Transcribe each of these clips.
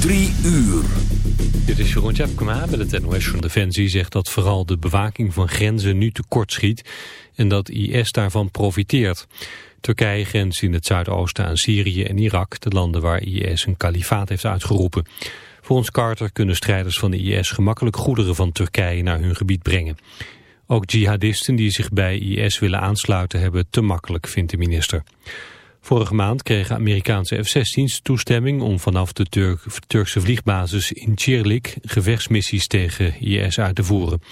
Drie uur. Dit is Jeroen Tjepkema met het NOS van Defensie zegt dat vooral de bewaking van grenzen nu tekort schiet en dat IS daarvan profiteert. Turkije grenst in het zuidoosten aan Syrië en Irak, de landen waar IS een kalifaat heeft uitgeroepen. Volgens Carter kunnen strijders van de IS gemakkelijk goederen van Turkije naar hun gebied brengen. Ook jihadisten die zich bij IS willen aansluiten hebben te makkelijk, vindt de minister. Vorige maand kregen Amerikaanse F-16's toestemming om vanaf de Turkse vliegbasis in Çirlik gevechtsmissies tegen IS uit te voeren.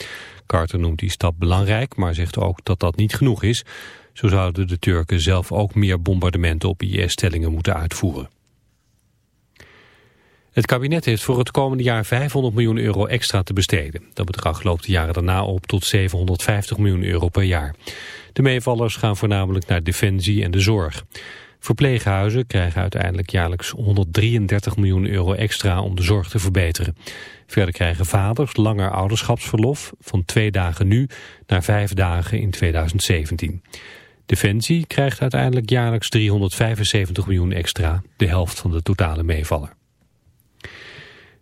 Carter noemt die stap belangrijk, maar zegt ook dat dat niet genoeg is. Zo zouden de Turken zelf ook meer bombardementen op IS-stellingen moeten uitvoeren. Het kabinet heeft voor het komende jaar 500 miljoen euro extra te besteden. Dat bedrag loopt de jaren daarna op tot 750 miljoen euro per jaar. De meevallers gaan voornamelijk naar defensie en de zorg. Verpleeghuizen krijgen uiteindelijk jaarlijks 133 miljoen euro extra om de zorg te verbeteren. Verder krijgen vaders langer ouderschapsverlof van twee dagen nu naar vijf dagen in 2017. Defensie krijgt uiteindelijk jaarlijks 375 miljoen extra, de helft van de totale meevaller.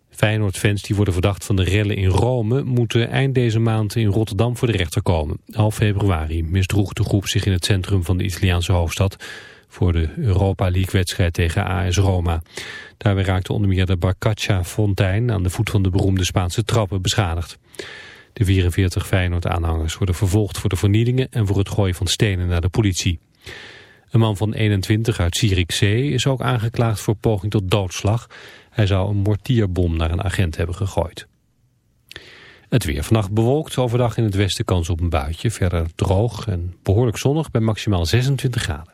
Feyenoord-fans die worden verdacht van de rellen in Rome... moeten eind deze maand in Rotterdam voor de rechter komen. Half februari misdroeg de groep zich in het centrum van de Italiaanse hoofdstad... voor de Europa League-wedstrijd tegen AS Roma. Daarbij raakte onder meer de Barcaccia-fontein... aan de voet van de beroemde Spaanse trappen beschadigd. De 44 Feyenoord-aanhangers worden vervolgd voor de vernielingen... en voor het gooien van stenen naar de politie. Een man van 21 uit Zierikzee is ook aangeklaagd voor poging tot doodslag... Hij zou een mortierbom naar een agent hebben gegooid. Het weer vannacht bewolkt, overdag in het westen kans op een buitje. Verder droog en behoorlijk zonnig bij maximaal 26 graden.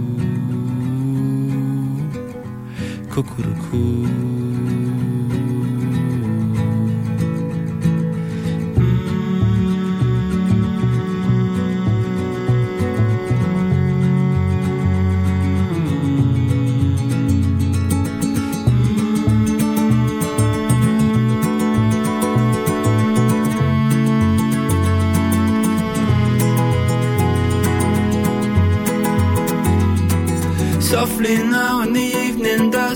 cuckoo. softly now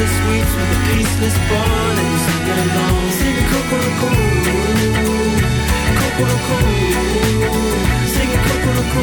the sweets with a peaceless bond and you sing along. Singing Kokoroko, Kokoroko, singing Kokoroko.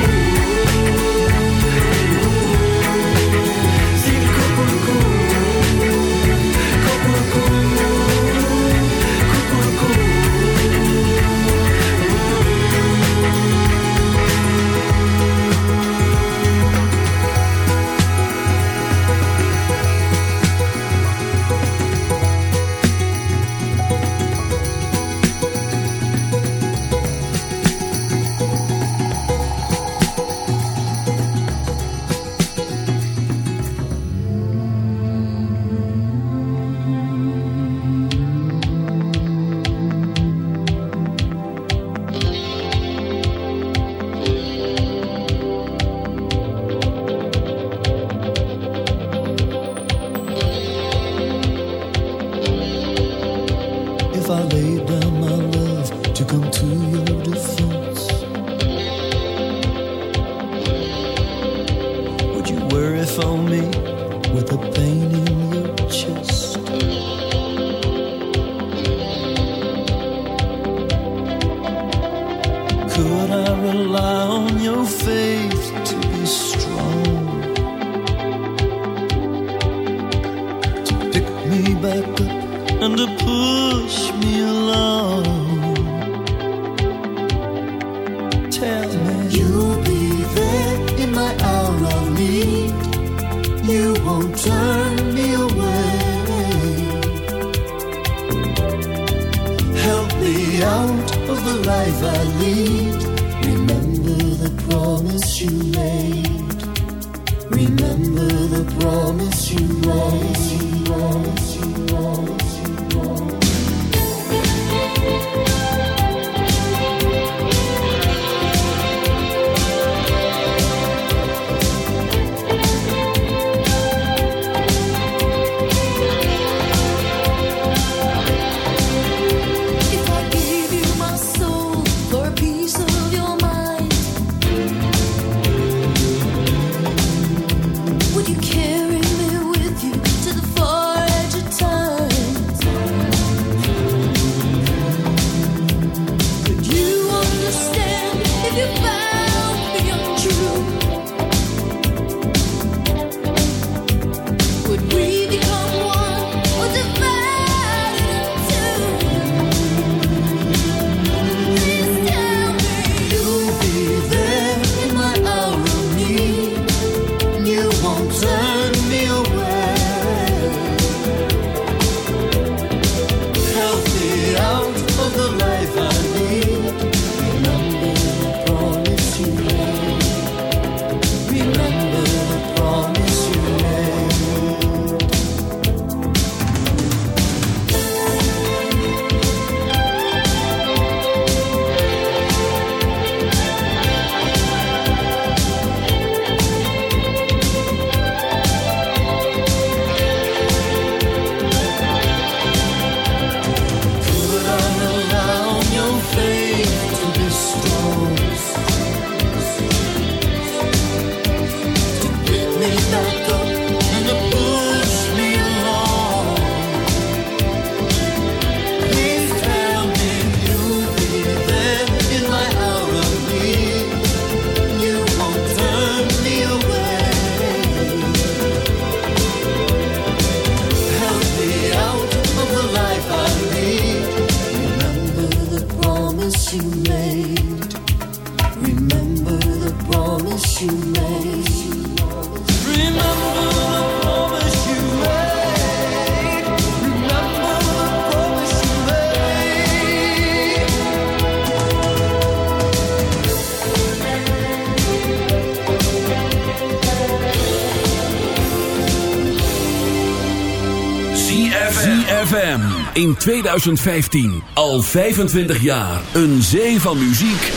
In 2015. Al 25 jaar. Een zee van muziek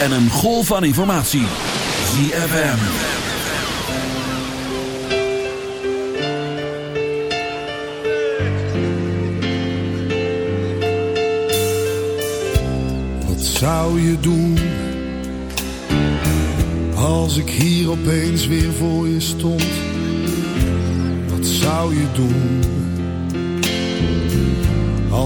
en een golf van informatie. ZFM. Wat zou je doen? Als ik hier opeens weer voor je stond. Wat zou je doen?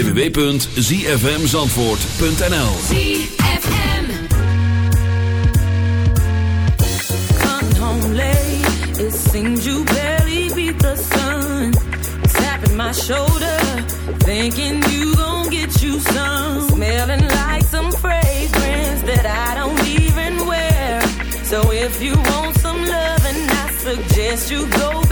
www.zfmzandvoort.nl ZFM. Come home late. It seems you barely beat the sun. Tapping my shoulder. Thinking you gon' get you some. Smelling like some fragrance That I don't even wear. So if you want some love And I suggest you go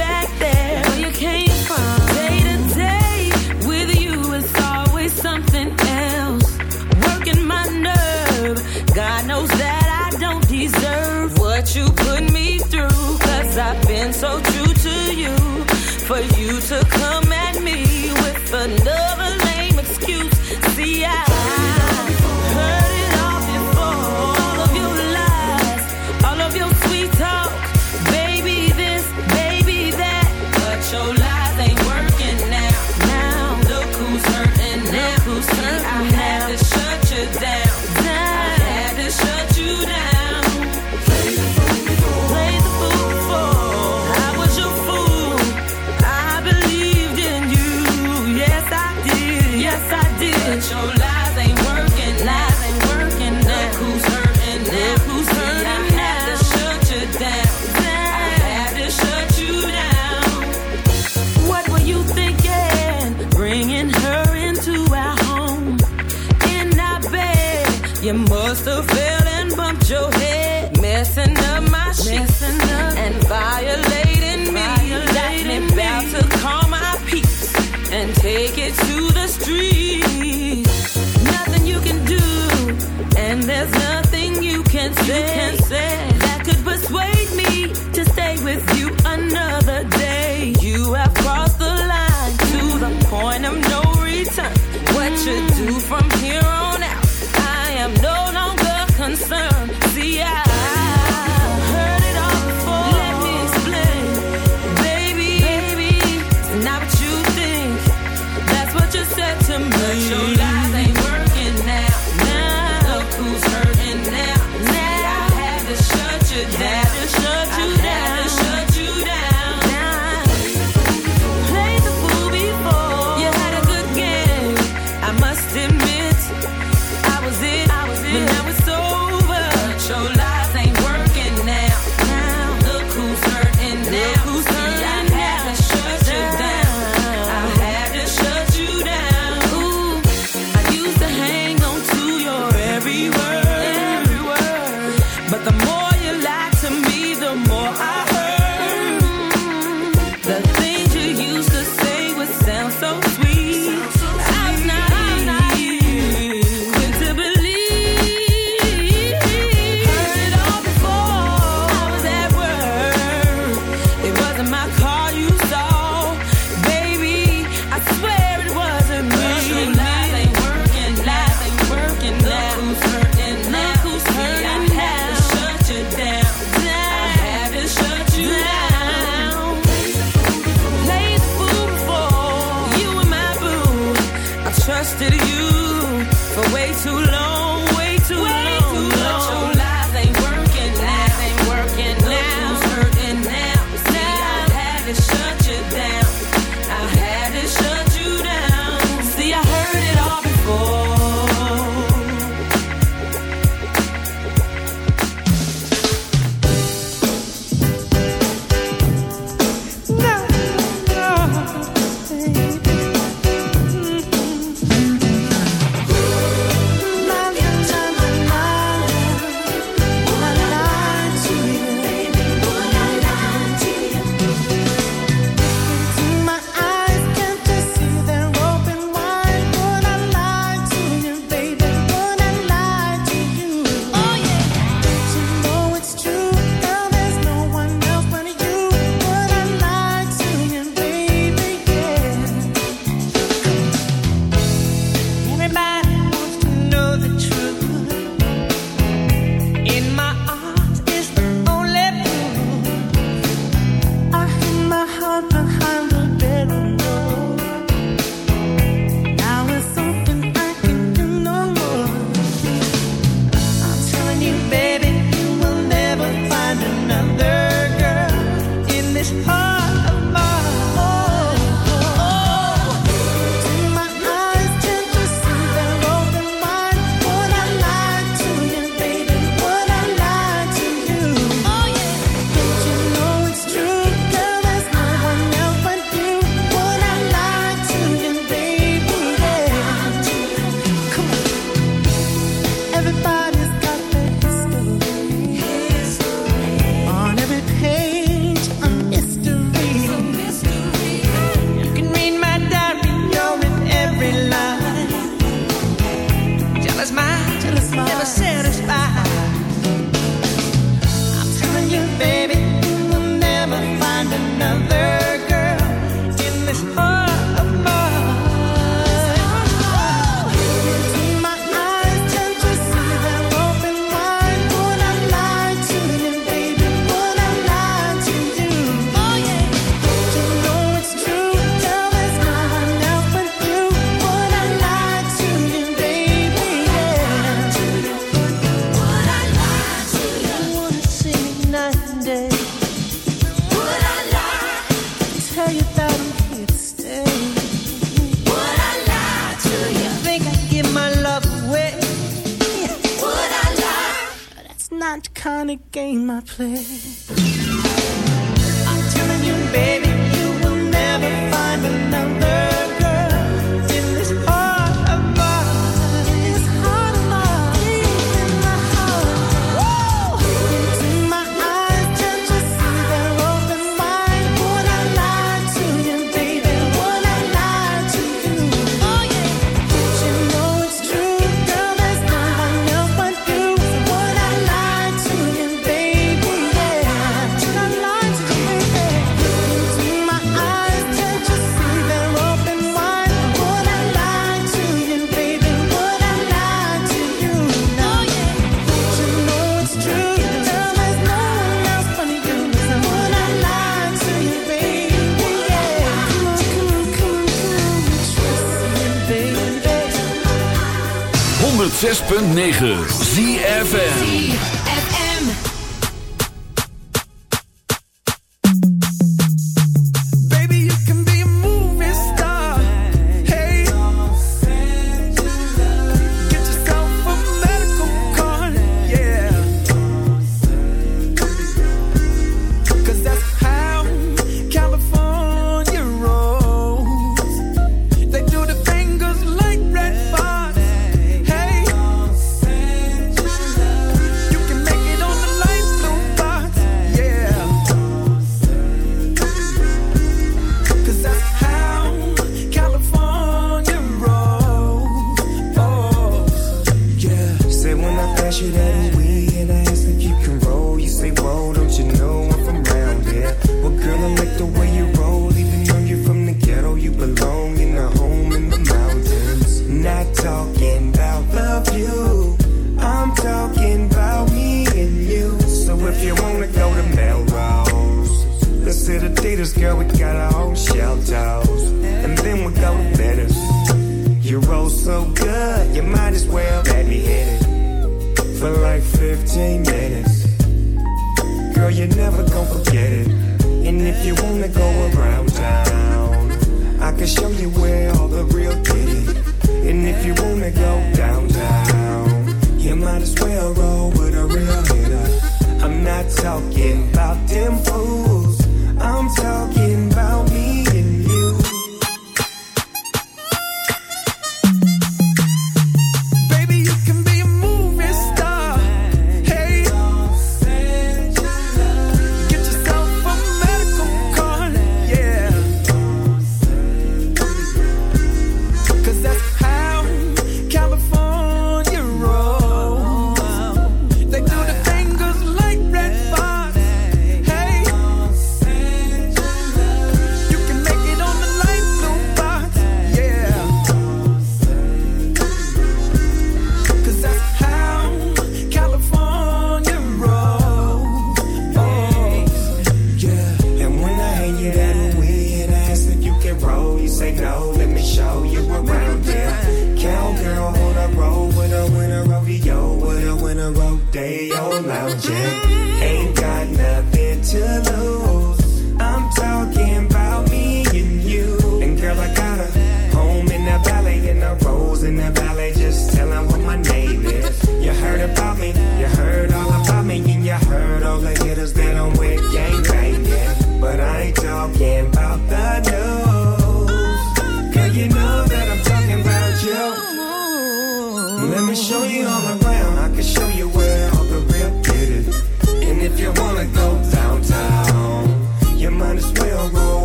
my place.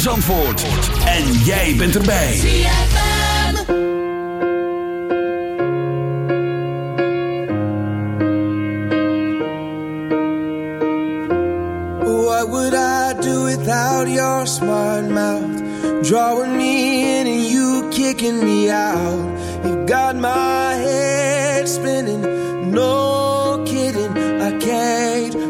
Zandvoort. En jij bent erbij. What would I do without your smart mouth? Drawing me in and you kicking me out. You got my head spinning. No kidding, I can't